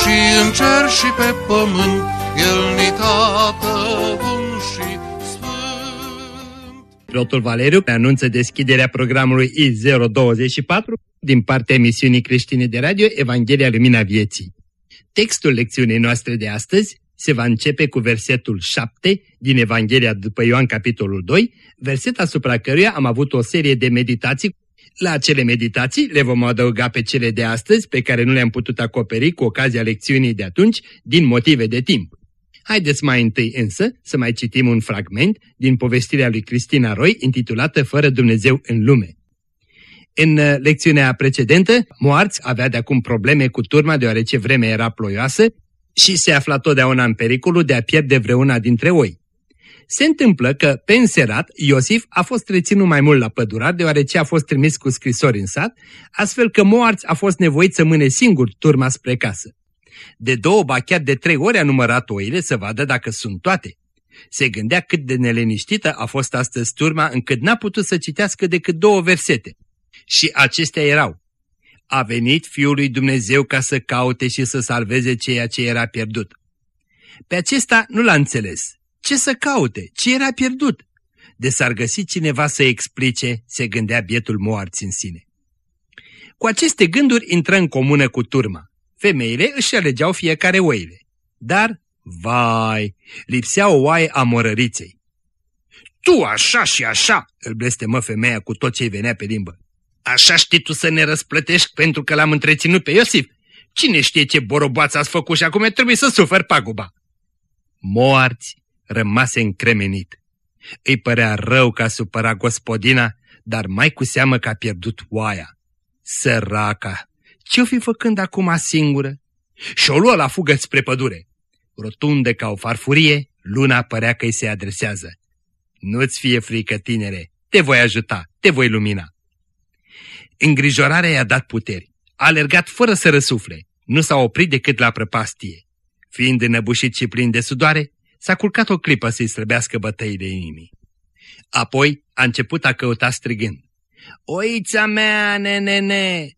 și în cer și pe pământ, El ni tată bun și sfânt. Pilotul Valeriu anunță deschiderea programului I024 din partea emisiunii creștine de radio Evanghelia Lumina Vieții. Textul lecțiunii noastre de astăzi se va începe cu versetul 7 din Evanghelia după Ioan capitolul 2, verset asupra căruia am avut o serie de meditații. La acele meditații le vom adăuga pe cele de astăzi, pe care nu le-am putut acoperi cu ocazia lecțiunii de atunci, din motive de timp. Haideți mai întâi însă să mai citim un fragment din povestirea lui Cristina Roy intitulată Fără Dumnezeu în lume. În uh, lecțiunea precedentă, Moarți avea de acum probleme cu turma deoarece vremea era ploioasă și se afla totdeauna în pericolul de a pierde vreuna dintre oi. Se întâmplă că, pe înserat, Iosif a fost reținut mai mult la pădurar deoarece a fost trimis cu scrisori în sat, astfel că Moarți a fost nevoit să mâne singur turma spre casă. De două, ba chiar de trei ori a numărat oile să vadă dacă sunt toate. Se gândea cât de neliniștită a fost astăzi turma încât n-a putut să citească decât două versete. Și acestea erau. A venit Fiul lui Dumnezeu ca să caute și să salveze ceea ce era pierdut. Pe acesta nu l-a înțeles. Ce să caute? Ce era pierdut? De s-ar găsi cineva să explice, se gândea bietul moarți în sine. Cu aceste gânduri intră în comună cu turma. Femeile își alegeau fiecare oile. Dar, vai, lipsea o oaie a morăriței. Tu așa și așa, îl blestemă femeia cu tot ce-i venea pe limbă. Așa știi tu să ne răsplătești pentru că l-am întreținut pe Iosif? Cine știe ce boroboață ați făcut și acum trebuie să sufer paguba? Moarți rămase încremenit. Îi părea rău că a supărat gospodina, dar mai cu seamă că a pierdut oaia. Săraca! Ce-o fi făcând acum singură? Și o luă la fugă spre pădure. Rotundă ca o farfurie, luna părea că îi se adresează. Nu-ți fie frică, tinere, te voi ajuta, te voi lumina. Îngrijorarea i-a dat puteri. A alergat fără să răsufle. Nu s-a oprit decât la prăpastie. Fiind înăbușit și plin de sudoare, s-a culcat o clipă să-i slăbească bătăile inimii. Apoi a început a căuta strigând. Oița mea, nenene!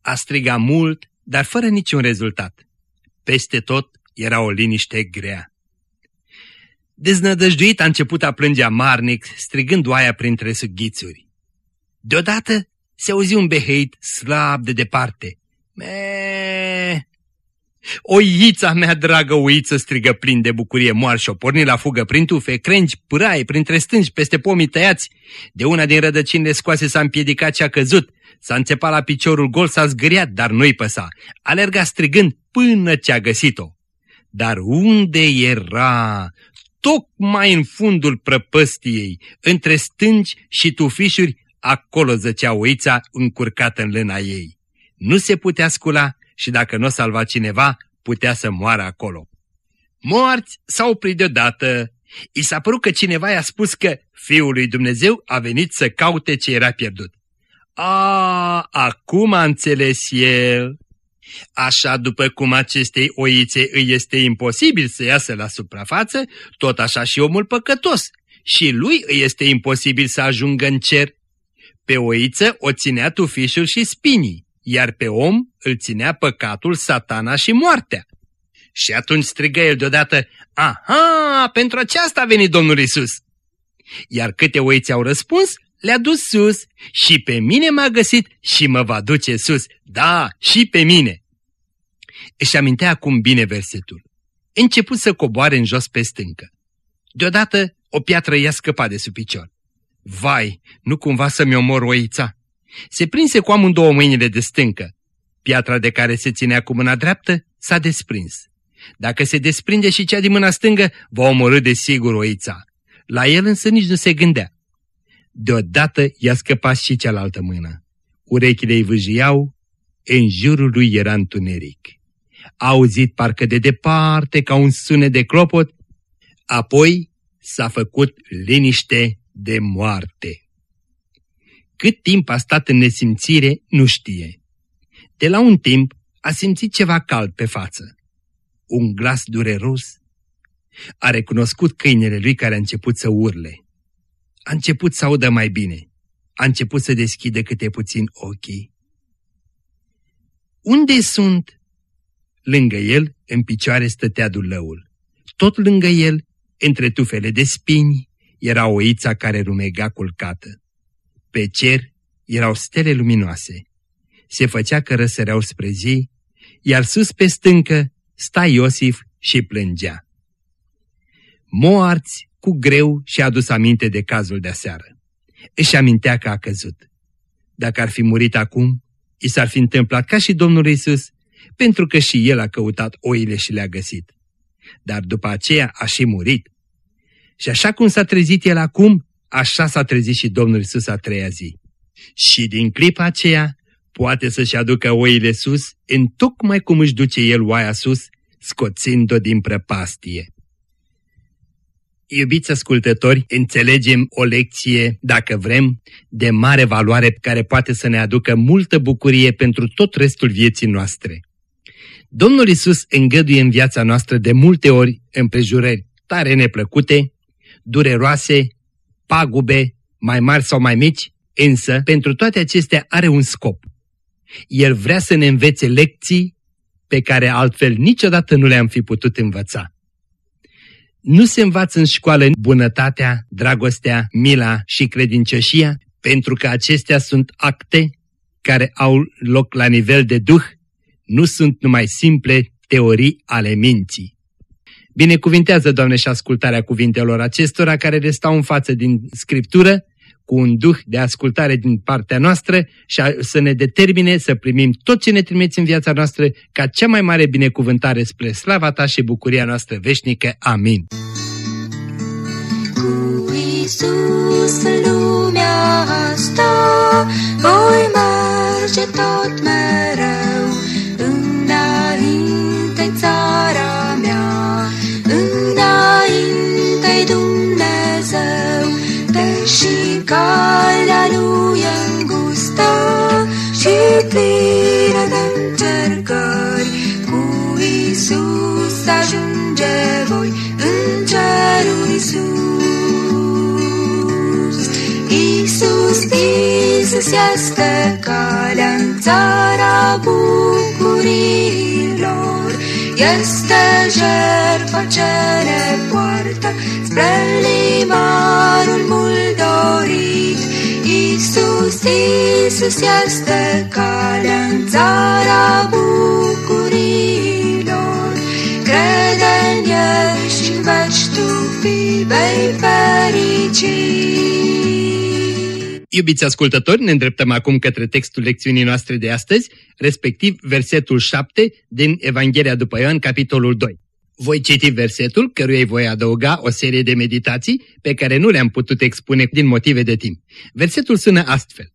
A strigat mult, dar fără niciun rezultat. Peste tot era o liniște grea. Deznădăjduit a început a plânge amarnic, strigând oaia printre sughițuri. Deodată se auzi un beheit slab de departe. Me... Oița mea dragă oiță, strigă plin de bucurie moar și o porni la fugă prin tufe, crengi, pâraie, printre stângi, peste pomii tăiați. De una din rădăcinile scoase s-a împiedicat și a căzut. S-a înțepat la piciorul gol, s-a zgâriat, dar nu-i păsa. Alerga strigând până ce a găsit-o. Dar unde era? Tocmai în fundul prăpăstiei, între stângi și tufișuri, acolo zăcea oița încurcată în lâna ei. Nu se putea scula și dacă nu o salva cineva, putea să moară acolo. Moarți s-a oprit deodată. I s-a părut că cineva i-a spus că Fiul lui Dumnezeu a venit să caute ce era pierdut. A, acum a înțeles el. Așa după cum acestei oițe îi este imposibil să iasă la suprafață, tot așa și omul păcătos. Și lui îi este imposibil să ajungă în cer. Pe oiță o ținea tufișul și spinii, iar pe om îl ținea păcatul, satana și moartea. Și atunci strigă el deodată, Aha, pentru aceasta a venit Domnul Isus. Iar câte oiți au răspuns, le-a dus sus și pe mine m-a găsit și mă va duce sus. Da, și pe mine. Își amintea acum bine versetul. Început să coboare în jos pe stâncă. Deodată o piatră i-a scăpat de sub picior. Vai, nu cumva să-mi omor oița? Se prinse cu amândouă mâinile de stâncă. Piatra de care se ținea cu mâna dreaptă s-a desprins. Dacă se desprinde și cea din mâna stângă, va omorâ de sigur oița. La el însă nici nu se gândea. Deodată i-a scăpat și cealaltă mână. Urechile îi vâjiau, în jurul lui era întuneric. a auzit parcă de departe ca un sunet de clopot, apoi s-a făcut liniște de moarte. Cât timp a stat în nesimțire, nu știe. De la un timp a simțit ceva cald pe față. Un glas dureros. A recunoscut câinele lui care a început să urle. A început să audă mai bine. A început să deschidă câte puțin ochii. Unde sunt? Lângă el, în picioare, stătea dulăul. Tot lângă el, între tufele de spini, era oița care rumega culcată. Pe cer erau stele luminoase. Se făcea că răsăreau spre zi, iar sus pe stâncă sta Iosif și plângea. Moarți cu greu și-a adus aminte de cazul de aseară. Își amintea că a căzut. Dacă ar fi murit acum, i s-ar fi întâmplat ca și Domnul Isus, pentru că și el a căutat oile și le-a găsit. Dar după aceea a și murit. Și așa cum s-a trezit el acum, așa s-a trezit și Domnul Isus a treia zi. Și din clipa aceea poate să-și aducă oile sus, în tocmai cum își duce el oaia sus, scoțind-o din prăpastie. Iubiți ascultători, înțelegem o lecție, dacă vrem, de mare valoare care poate să ne aducă multă bucurie pentru tot restul vieții noastre. Domnul Isus îngăduie în viața noastră de multe ori împrejurări tare neplăcute, dureroase, pagube, mai mari sau mai mici, însă pentru toate acestea are un scop. El vrea să ne învețe lecții pe care altfel niciodată nu le-am fi putut învăța. Nu se învață în școală bunătatea, dragostea, mila și credincioșia, pentru că acestea sunt acte care au loc la nivel de duh, nu sunt numai simple teorii ale minții. Binecuvintează, Doamne, și ascultarea cuvintelor acestora care le stau în față din Scriptură, cu un duh de ascultare din partea noastră și a, să ne determine să primim tot ce ne trimiți în viața noastră ca cea mai mare binecuvântare spre slava Ta și bucuria noastră veșnică. Amin. Cu Iisus lumea asta voi merge tot mereu înainte calea lui e îngustă și plină de încercări, cu Iisus ajunge voi în cerul sus. Iisus, Iisus este calea în țara bucurilor, este jertfa ce ne poartă spre limanul mult dorit. Iisus, Iisus este calea în țara bucurilor, crede în El și în veci tu fii vei ferici. Iubiți ascultători, ne îndreptăm acum către textul lecțiunii noastre de astăzi, respectiv versetul 7 din Evanghelia după Ioan, capitolul 2. Voi citi versetul, căruia îi voi adăuga o serie de meditații pe care nu le-am putut expune din motive de timp. Versetul sună astfel.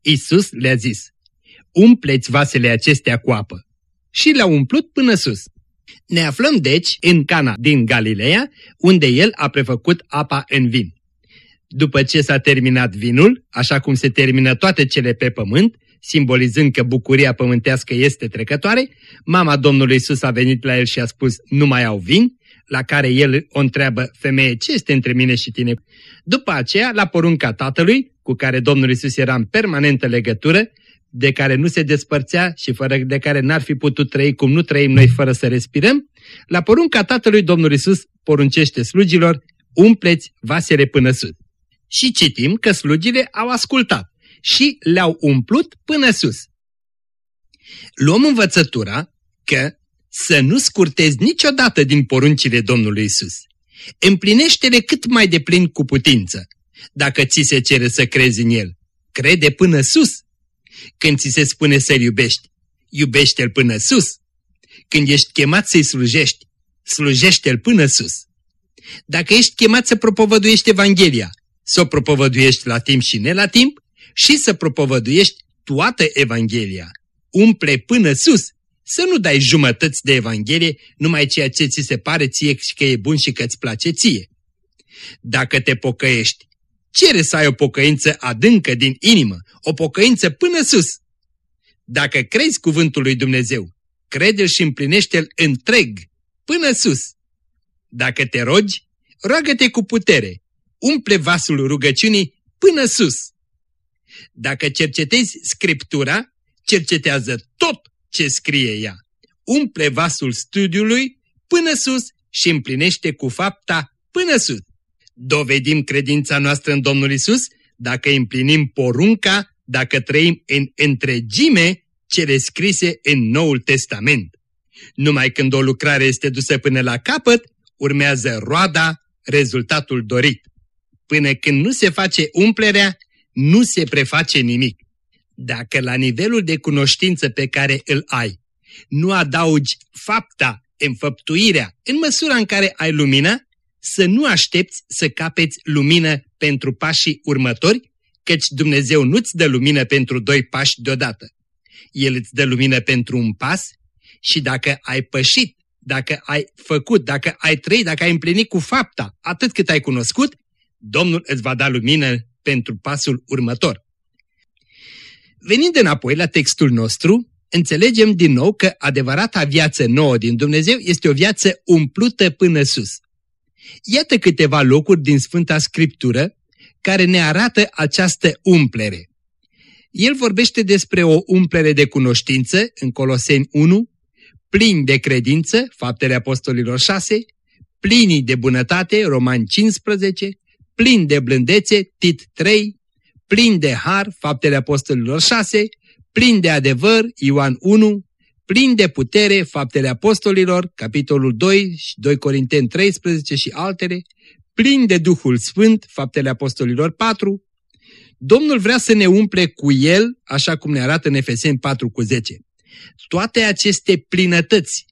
Isus le-a zis, umpleți vasele acestea cu apă. Și le-au umplut până sus. Ne aflăm deci în Cana din Galileea, unde el a prefăcut apa în vin. După ce s-a terminat vinul, așa cum se termină toate cele pe pământ, simbolizând că bucuria pământească este trecătoare, mama Domnului Isus a venit la el și a spus, nu mai au vin, la care el o întreabă, femeie, ce este între mine și tine? După aceea, la porunca tatălui, cu care Domnul Isus era în permanentă legătură, de care nu se despărțea și fără de care n-ar fi putut trăi cum nu trăim noi fără să respirăm, la porunca tatălui Domnul Isus poruncește slugilor, umpleți vasele până sus. Și citim că slugile au ascultat și le-au umplut până sus. Luăm învățătura că să nu scurtezi niciodată din poruncile Domnului Isus. Împlinește-le cât mai de plin cu putință. Dacă ți se cere să crezi în El, crede până sus. Când ți se spune să-L iubești, iubește-L până sus. Când ești chemat să-i slujești, slujește-L până sus. Dacă ești chemat să propovăduiești Evanghelia, să o propovăduiești la timp și ne la timp și să propovăduiești toată Evanghelia. Umple până sus, să nu dai jumătăți de Evanghelie numai ceea ce ți se pare ție și că e bun și că îți place ție. Dacă te pocăiești, cere să ai o pocăință adâncă din inimă, o pocăință până sus. Dacă crezi cuvântul lui Dumnezeu, crede-l și împlinește-l întreg, până sus. Dacă te rogi, roagă-te cu putere, umple vasul rugăciunii până sus. Dacă cercetezi Scriptura, cercetează tot ce scrie ea. Umple vasul studiului până sus și împlinește cu fapta până sus. Dovedim credința noastră în Domnul Isus dacă împlinim porunca, dacă trăim în întregime cele scrise în Noul Testament. Numai când o lucrare este dusă până la capăt, urmează roada, rezultatul dorit. Până când nu se face umplerea, nu se preface nimic. Dacă la nivelul de cunoștință pe care îl ai, nu adaugi fapta, înfăptuirea, în măsura în care ai lumină, să nu aștepți să capeți lumină pentru pașii următori, căci Dumnezeu nu-ți dă lumină pentru doi pași deodată. El îți dă lumină pentru un pas și dacă ai pășit, dacă ai făcut, dacă ai trăit, dacă ai împlinit cu fapta atât cât ai cunoscut, Domnul îți va da lumină pentru pasul următor. Venind înapoi la textul nostru, înțelegem din nou că adevărata viață nouă din Dumnezeu este o viață umplută până sus. Iată câteva locuri din Sfânta Scriptură care ne arată această umplere. El vorbește despre o umplere de cunoștință în Coloseni 1, plini de credință, Faptele Apostolilor 6, plinii de bunătate, Romani 15, plini de blândețe, Tit 3, plini de har, Faptele Apostolilor 6, plini de adevăr, Ioan 1, plini de putere, Faptele Apostolilor, capitolul 2 și 2 Corinteni 13 și altele, plini de Duhul Sfânt, Faptele Apostolilor 4, Domnul vrea să ne umple cu El, așa cum ne arată în Efeseni 4 cu 10. Toate aceste plinătăți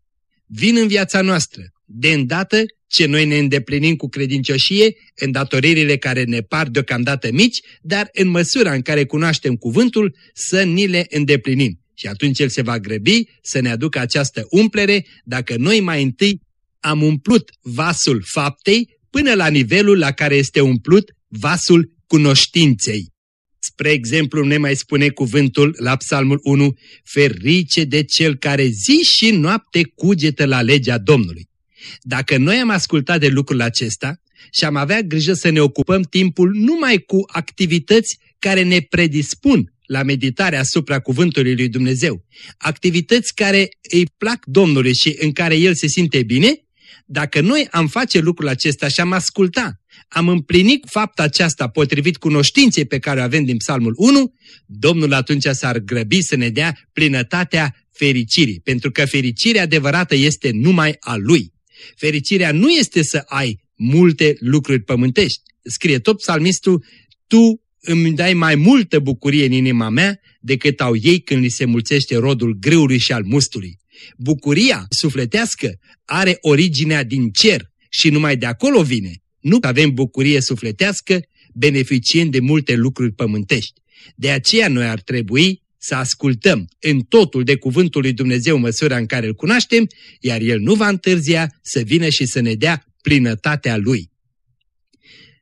vin în viața noastră, de îndată ce noi ne îndeplinim cu credincioșie în datoririle care ne par deocamdată mici, dar în măsura în care cunoaștem cuvântul să ni le îndeplinim. Și atunci El se va grăbi să ne aducă această umplere dacă noi mai întâi am umplut vasul faptei până la nivelul la care este umplut vasul cunoștinței. Spre exemplu, ne mai spune cuvântul la Psalmul 1, ferice de cel care zi și noapte cugetă la legea Domnului. Dacă noi am ascultat de lucrul acesta și am avea grijă să ne ocupăm timpul numai cu activități care ne predispun la meditarea asupra cuvântului lui Dumnezeu, activități care îi plac Domnului și în care El se simte bine, dacă noi am face lucrul acesta și am asculta, am împlinit fapta aceasta potrivit cunoștinței pe care o avem din Psalmul 1, Domnul atunci s-ar grăbi să ne dea plinătatea fericirii, pentru că fericirea adevărată este numai a Lui. Fericirea nu este să ai multe lucruri pământești. Scrie tot psalmistul, tu îmi dai mai multă bucurie în inima mea decât au ei când li se mulțește rodul grâului și al mustului. Bucuria sufletească are originea din cer și numai de acolo vine. Nu avem bucurie sufletească beneficiind de multe lucruri pământești. De aceea noi ar trebui să ascultăm în totul de cuvântul lui Dumnezeu măsura în care îl cunoaștem, iar El nu va întârzia să vină și să ne dea plinătatea Lui.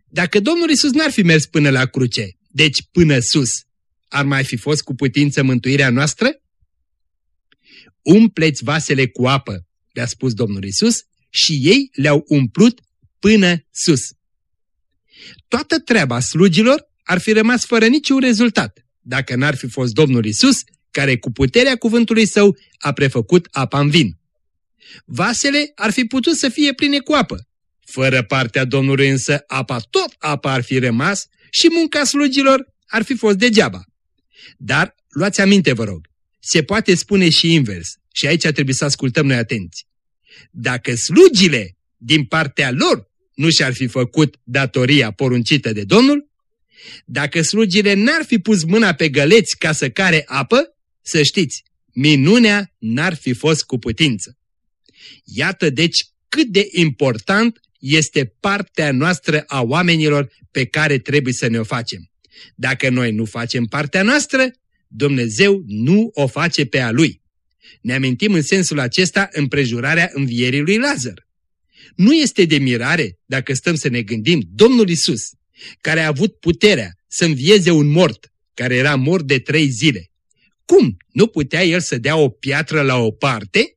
Dacă Domnul Isus n-ar fi mers până la cruce, deci până sus, ar mai fi fost cu putință mântuirea noastră? Umpleți vasele cu apă, le-a spus Domnul Isus, și ei le-au umplut până sus. Toată treaba slugilor ar fi rămas fără niciun rezultat, dacă n-ar fi fost Domnul Isus, care cu puterea cuvântului său a prefăcut apa în vin. Vasele ar fi putut să fie pline cu apă. Fără partea Domnului însă apa tot apa ar fi rămas și munca slugilor ar fi fost degeaba. Dar luați aminte, vă rog, se poate spune și invers și aici trebuie să ascultăm noi atenți. Dacă slugile din partea lor nu și-ar fi făcut datoria poruncită de Domnul, dacă slugile n-ar fi pus mâna pe găleți ca să care apă, să știți, minunea n-ar fi fost cu putință. Iată deci cât de important este partea noastră a oamenilor pe care trebuie să ne o facem. Dacă noi nu facem partea noastră, Dumnezeu nu o face pe a Lui. Ne amintim în sensul acesta împrejurarea învierii lui Lazar. Nu este de mirare dacă stăm să ne gândim Domnul Isus, care a avut puterea să învieze un mort, care era mort de trei zile. Cum? Nu putea el să dea o piatră la o parte?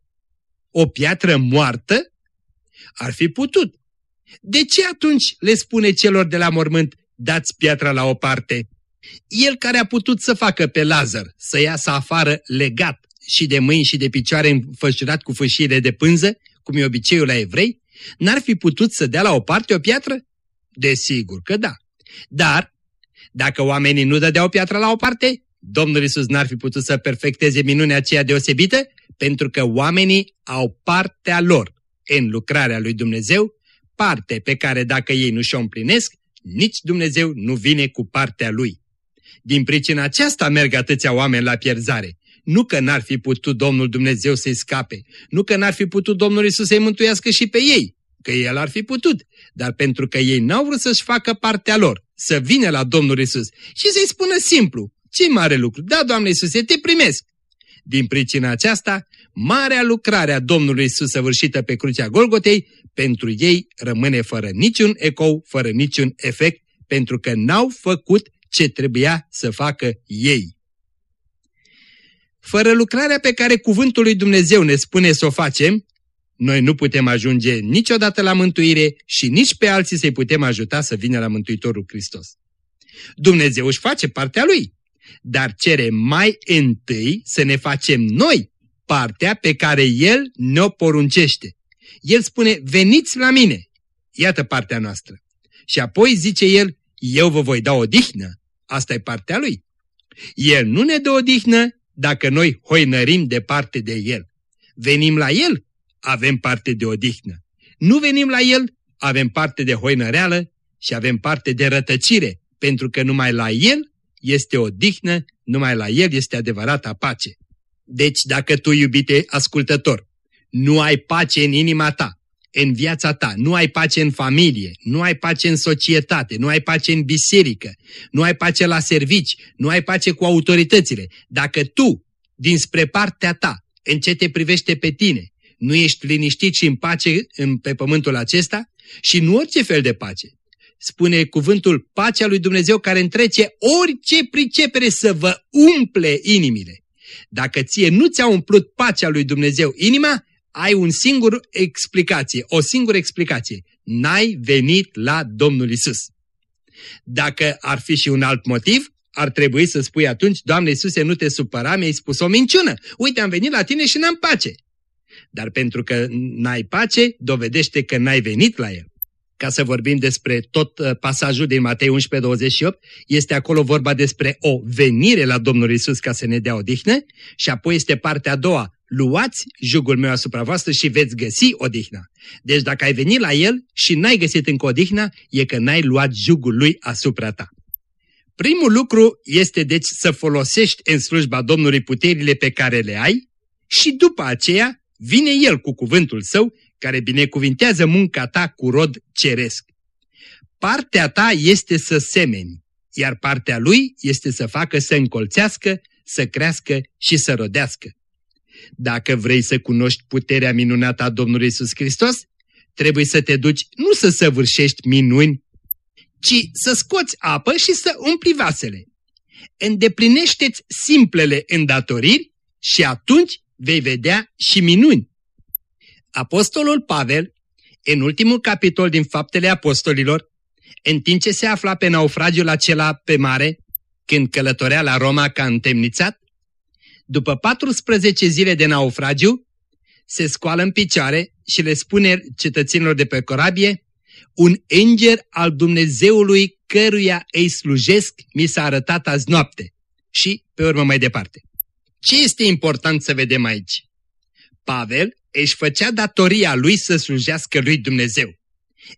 O piatră moartă? Ar fi putut. De ce atunci le spune celor de la mormânt, dați piatra la o parte? El care a putut să facă pe Lazar, să iasă afară legat și de mâini și de picioare înfășurat cu fâșire de pânză, cum e obiceiul la evrei, n-ar fi putut să dea la o parte o piatră? Desigur că da. Dar, dacă oamenii nu dădeau piatra la o parte, Domnul Isus n-ar fi putut să perfecteze minunea aceea deosebită, pentru că oamenii au partea lor în lucrarea lui Dumnezeu, parte pe care dacă ei nu și-o împlinesc, nici Dumnezeu nu vine cu partea lui. Din pricina aceasta merg atâția oameni la pierzare. Nu că n-ar fi putut Domnul Dumnezeu să-i scape, nu că n-ar fi putut Domnul Isus să-i mântuiască și pe ei, că El ar fi putut, dar pentru că ei n-au vrut să-și facă partea lor, să vină la Domnul Isus și să-i spună simplu, ce mare lucru, da, Doamne Iisuse, te primesc. Din pricina aceasta, marea lucrare a Domnului Isus săvârșită pe crucea Golgotei, pentru ei rămâne fără niciun ecou, fără niciun efect, pentru că n-au făcut ce trebuia să facă ei. Fără lucrarea pe care cuvântul lui Dumnezeu ne spune să o facem, noi nu putem ajunge niciodată la mântuire și nici pe alții să-i putem ajuta să vină la Mântuitorul Hristos. Dumnezeu își face partea lui, dar cere mai întâi să ne facem noi partea pe care El ne-o poruncește. El spune, veniți la mine. Iată partea noastră. Și apoi zice El, eu vă voi da o dihnă. Asta e partea Lui. El nu ne dă o dihnă dacă noi hoinărim departe de El. Venim la El, avem parte de odihnă. Nu venim la El, avem parte de hoinăreală și avem parte de rătăcire, pentru că numai la El este odihnă, numai la El este adevărata pace. Deci dacă tu, iubite ascultător, nu ai pace în inima ta, în viața ta, nu ai pace în familie, nu ai pace în societate, nu ai pace în biserică, nu ai pace la servici, nu ai pace cu autoritățile, dacă tu, dinspre partea ta, în ce te privește pe tine, nu ești liniștit și în pace în, pe pământul acesta și nu orice fel de pace. Spune cuvântul pacea lui Dumnezeu care întrece orice pricepere să vă umple inimile. Dacă ție nu ți-a umplut pacea lui Dumnezeu inima, ai un singur explicație, o singură explicație. N-ai venit la Domnul Isus. Dacă ar fi și un alt motiv, ar trebui să spui atunci, Doamne Iisuse, nu te supăra, mi-ai spus o minciună. Uite, am venit la tine și n-am pace. Dar pentru că n-ai pace, dovedește că n-ai venit la el. Ca să vorbim despre tot uh, pasajul din Matei 11, 28, este acolo vorba despre o venire la Domnul Isus ca să ne dea odihnă și apoi este partea a doua, luați jugul meu asupra voastră și veți găsi odihna. Deci dacă ai venit la el și n-ai găsit încă odihna, e că n-ai luat jugul lui asupra ta. Primul lucru este deci să folosești în slujba Domnului puterile pe care le ai și după aceea vine El cu cuvântul Său care binecuvintează munca ta cu rod ceresc. Partea ta este să semeni, iar partea Lui este să facă să încolțească, să crească și să rodească. Dacă vrei să cunoști puterea minunată a Domnului Isus Hristos, trebuie să te duci nu să săvârșești minuni, ci să scoți apă și să umpli vasele. Îndeplinește-ți simplele îndatoriri și atunci vei vedea și minuni. Apostolul Pavel, în ultimul capitol din Faptele Apostolilor, în timp ce se afla pe naufragiul acela pe mare, când călătorea la Roma ca întemnițat, după 14 zile de naufragiu, se scoală în picioare și le spune cetățenilor de pe corabie, un înger al Dumnezeului căruia îi slujesc mi s-a arătat azi noapte. Și pe urmă mai departe. Ce este important să vedem aici? Pavel își făcea datoria lui să slujească lui Dumnezeu.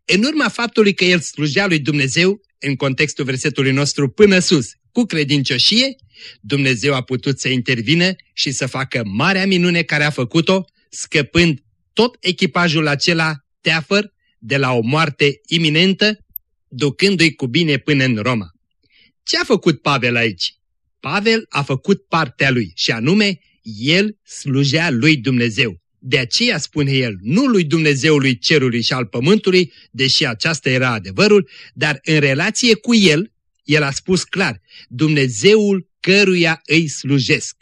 În urma faptului că el slujea lui Dumnezeu, în contextul versetului nostru până sus, cu credincioșie, Dumnezeu a putut să intervină și să facă marea minune care a făcut-o, scăpând tot echipajul acela teafăr de la o moarte iminentă, ducându-i cu bine până în Roma. Ce a făcut Pavel aici? Pavel a făcut partea lui și anume, El slujea lui Dumnezeu. De aceea spune el, nu lui Dumnezeului cerului și al pământului, deși aceasta era adevărul, dar în relație cu el, el a spus clar, Dumnezeul căruia îi slujesc.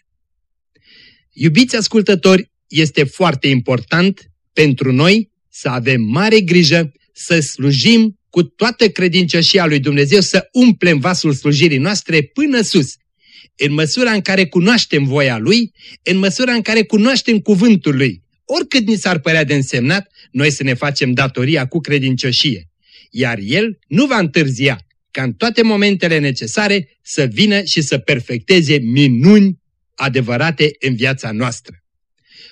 Iubiți ascultători, este foarte important pentru noi să avem mare grijă să slujim cu toată credincioșia lui Dumnezeu, să umplem vasul slujirii noastre până sus. În măsura în care cunoaștem voia Lui, în măsura în care cunoaștem cuvântul Lui, oricât ni s-ar părea de însemnat, noi să ne facem datoria cu credincioșie. Iar El nu va întârzia, ca în toate momentele necesare să vină și să perfecteze minuni adevărate în viața noastră.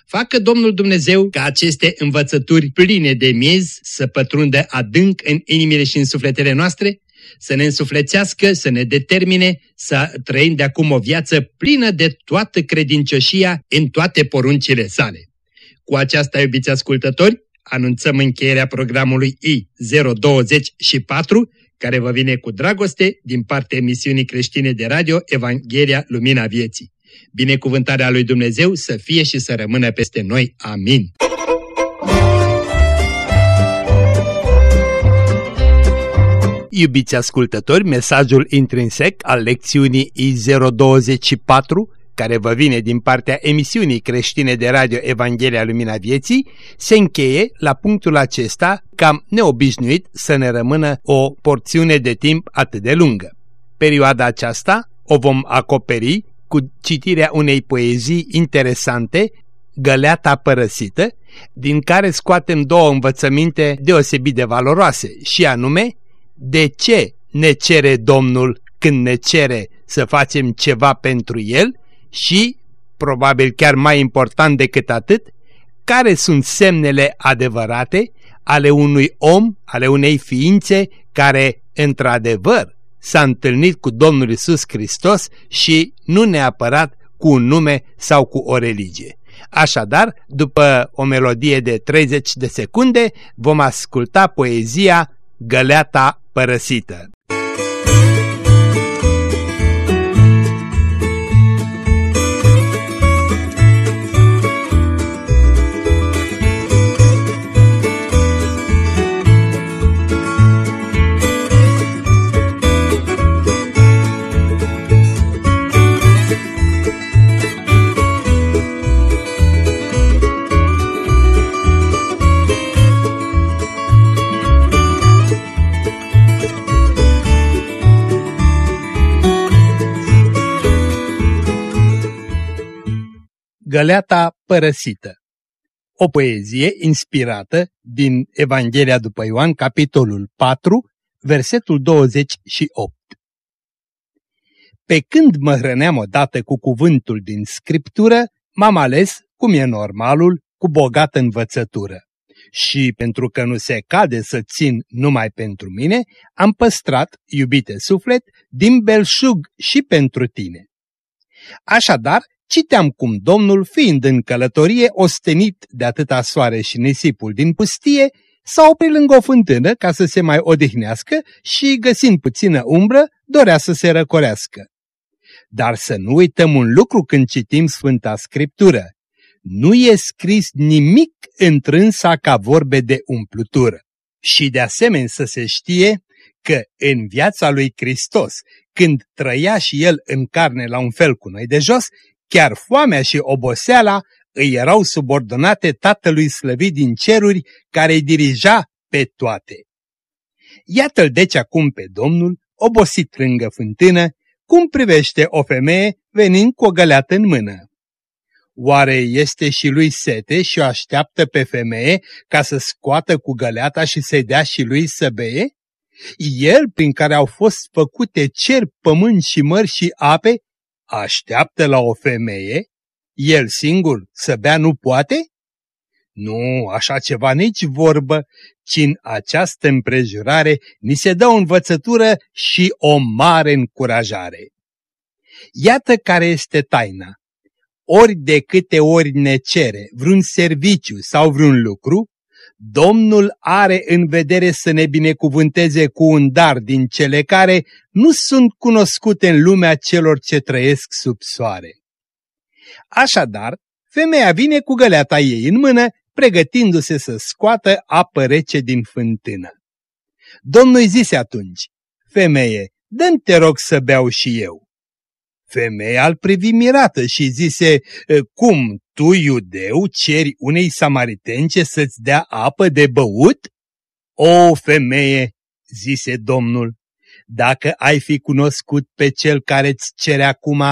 Facă Domnul Dumnezeu ca aceste învățături pline de miez să pătrundă adânc în inimile și în sufletele noastre, să ne însuflețească, să ne determine să trăim de acum o viață plină de toată credincioșia în toate poruncile sale. Cu aceasta, iubiți ascultători, anunțăm încheierea programului I-024, care vă vine cu dragoste din partea emisiunii creștine de radio Evanghelia Lumina Vieții. Binecuvântarea lui Dumnezeu să fie și să rămână peste noi. Amin. Iubiți ascultători, mesajul intrinsec al lecțiunii I024 care vă vine din partea emisiunii creștine de radio Evanghelia Lumina Vieții, se încheie la punctul acesta cam neobișnuit să ne rămână o porțiune de timp atât de lungă. Perioada aceasta o vom acoperi cu citirea unei poezii interesante, Găleata părăsită, din care scoatem două învățăminte deosebit de valoroase, și anume, de ce ne cere Domnul când ne cere să facem ceva pentru El și, probabil chiar mai important decât atât, care sunt semnele adevărate ale unui om, ale unei ființe care, într-adevăr, s-a întâlnit cu Domnul Isus Hristos și nu neapărat cu un nume sau cu o religie. Așadar, după o melodie de 30 de secunde, vom asculta poezia Găleata părăsită. Găleata părăsită O poezie inspirată din Evanghelia după Ioan, capitolul 4, versetul 28. Pe când mă hrăneam odată cu cuvântul din Scriptură, m-am ales, cum e normalul, cu bogată învățătură. Și pentru că nu se cade să țin numai pentru mine, am păstrat, iubite suflet, din belșug și pentru tine. Așadar, Citeam cum Domnul, fiind în călătorie, ostenit de atâta soare și nisipul din pustie, s-a oprit lângă o fântână ca să se mai odihnească și, găsind puțină umbră, dorea să se răcorească. Dar să nu uităm un lucru când citim Sfânta Scriptură. Nu e scris nimic întrânsa ca vorbe de umplutură. Și de asemenea să se știe că în viața lui Hristos, când trăia și el în carne la un fel cu noi de jos, Chiar foamea și oboseala îi erau subordonate Tatălui slăvit din ceruri care îi dirija pe toate. Iată-l deci acum pe Domnul, obosit lângă fântână, cum privește o femeie venind cu o găleată în mână. Oare este și lui sete și o așteaptă pe femeie ca să scoată cu găleata și să-i dea și lui să beie? El, prin care au fost făcute cer, pământ și mări și ape, așteaptă la o femeie, el singur să bea nu poate? Nu, așa ceva nici vorbă, ci în această împrejurare ni se dă o învățătură și o mare încurajare. Iată care este taina. Ori de câte ori ne cere vreun serviciu sau vreun lucru, Domnul are în vedere să ne binecuvânteze cu un dar din cele care nu sunt cunoscute în lumea celor ce trăiesc sub soare. Așadar, femeia vine cu găleata ei în mână, pregătindu-se să scoată apă rece din fântână. Domnul îi zise atunci, femeie, dă te rog să beau și eu. Femeia îl privi mirată și zise, cum, tu, iudeu, ceri unei samaritence să-ți dea apă de băut? O, femeie, zise Domnul, dacă ai fi cunoscut pe cel care îți cere acum,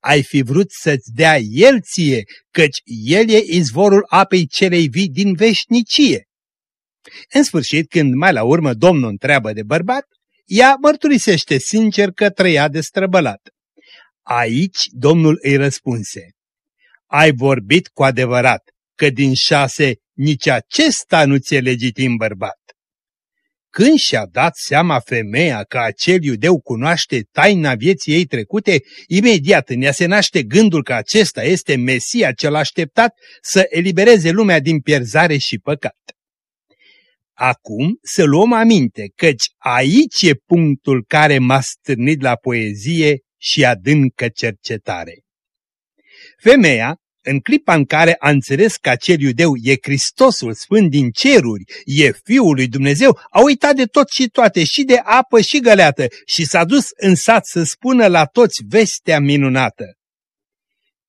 ai fi vrut să-ți dea el ție, căci el e izvorul apei celei vii din veșnicie. În sfârșit, când mai la urmă Domnul întreabă de bărbat, ea mărturisește sincer că trăia de străbălat. Aici Domnul îi răspunse, ai vorbit cu adevărat că din șase nici acesta nu ți-e legitim bărbat. Când și-a dat seama femeia că acel iudeu cunoaște taina vieții ei trecute, imediat în ea se naște gândul că acesta este Mesia cel așteptat să elibereze lumea din pierzare și păcat. Acum să luăm aminte, căci aici e punctul care m-a stârnit la poezie și adâncă cercetare. Femeia, în clipa în care a înțeles că acel iudeu e Hristosul Sfânt din ceruri, e Fiul lui Dumnezeu, a uitat de tot și toate, și de apă și găleată, și s-a dus în sat să spună la toți vestea minunată.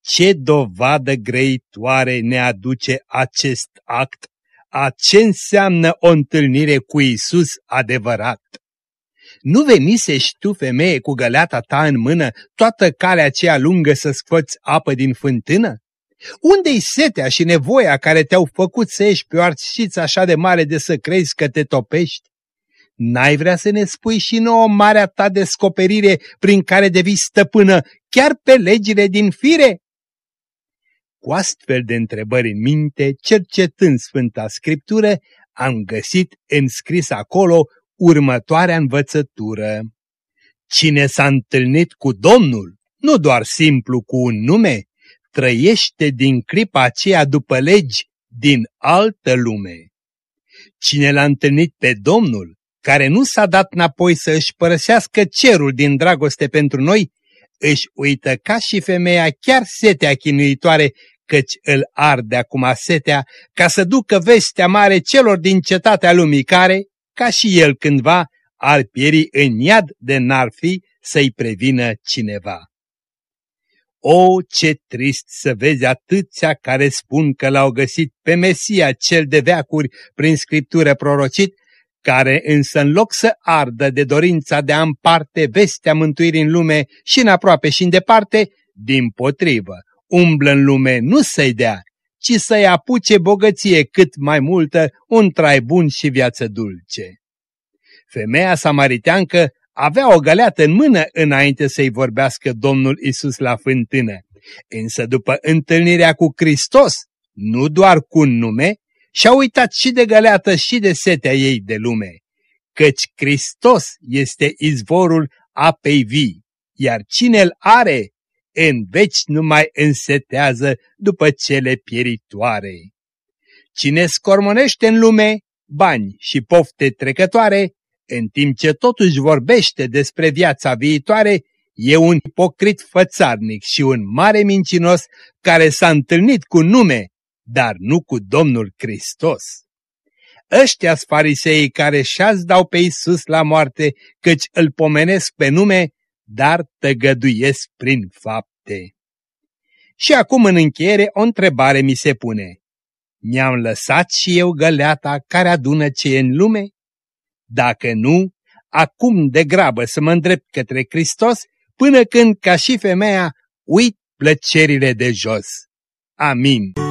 Ce dovadă grăitoare ne aduce acest act a ce înseamnă o întâlnire cu Isus adevărat. Nu venisești tu, femeie, cu găleata ta în mână, toată calea aceea lungă să scoți apă din fântână? Unde-i setea și nevoia care te-au făcut să ieși pe o arțiță așa de mare de să crezi că te topești? N-ai vrea să ne spui și nouă marea ta descoperire prin care devii stăpână chiar pe legile din fire? Cu astfel de întrebări în minte, cercetând Sfânta Scriptură, am găsit înscris acolo următoarea învățătură. Cine s-a întâlnit cu Domnul, nu doar simplu cu un nume, trăiește din clipa aceea după legi din altă lume. Cine l-a întâlnit pe Domnul, care nu s-a dat înapoi să își părăsească cerul din dragoste pentru noi, își uită ca și femeia chiar setea chinuitoare, căci îl arde acum setea, ca să ducă vestea mare celor din cetatea lumii care, ca și el cândva, ar pieri în iad de n-ar fi să-i prevină cineva. O, ce trist să vezi atâția care spun că l-au găsit pe Mesia cel de veacuri prin scriptură prorocit, care însă în loc să ardă de dorința de a împarte vestea mântuirii în lume și în aproape și în departe, din potrivă, umblă în lume nu să-i dea, ci să-i apuce bogăție cât mai multă, un trai bun și viață dulce. Femeia samariteancă avea o găleată în mână înainte să-i vorbească Domnul Isus la fântână. Însă după întâlnirea cu Hristos, nu doar cu un nume, și-a uitat și de găleată și de setea ei de lume, căci Hristos este izvorul apei vii, iar cine îl are, în veci nu mai însetează după cele pieritoare. Cine scormonește în lume bani și pofte trecătoare, în timp ce totuși vorbește despre viața viitoare, e un ipocrit fățarnic și un mare mincinos care s-a întâlnit cu nume, dar nu cu Domnul Hristos. ăștia farisei care și-ați dau pe Isus la moarte, căci îl pomenesc pe nume, dar tăgăduiesc prin fapte. Și acum în încheiere o întrebare mi se pune. Mi-am lăsat și eu găleata care adună ce e în lume? Dacă nu, acum de grabă să mă îndrept către Hristos, până când, ca și femeia, uit plăcerile de jos. Amin.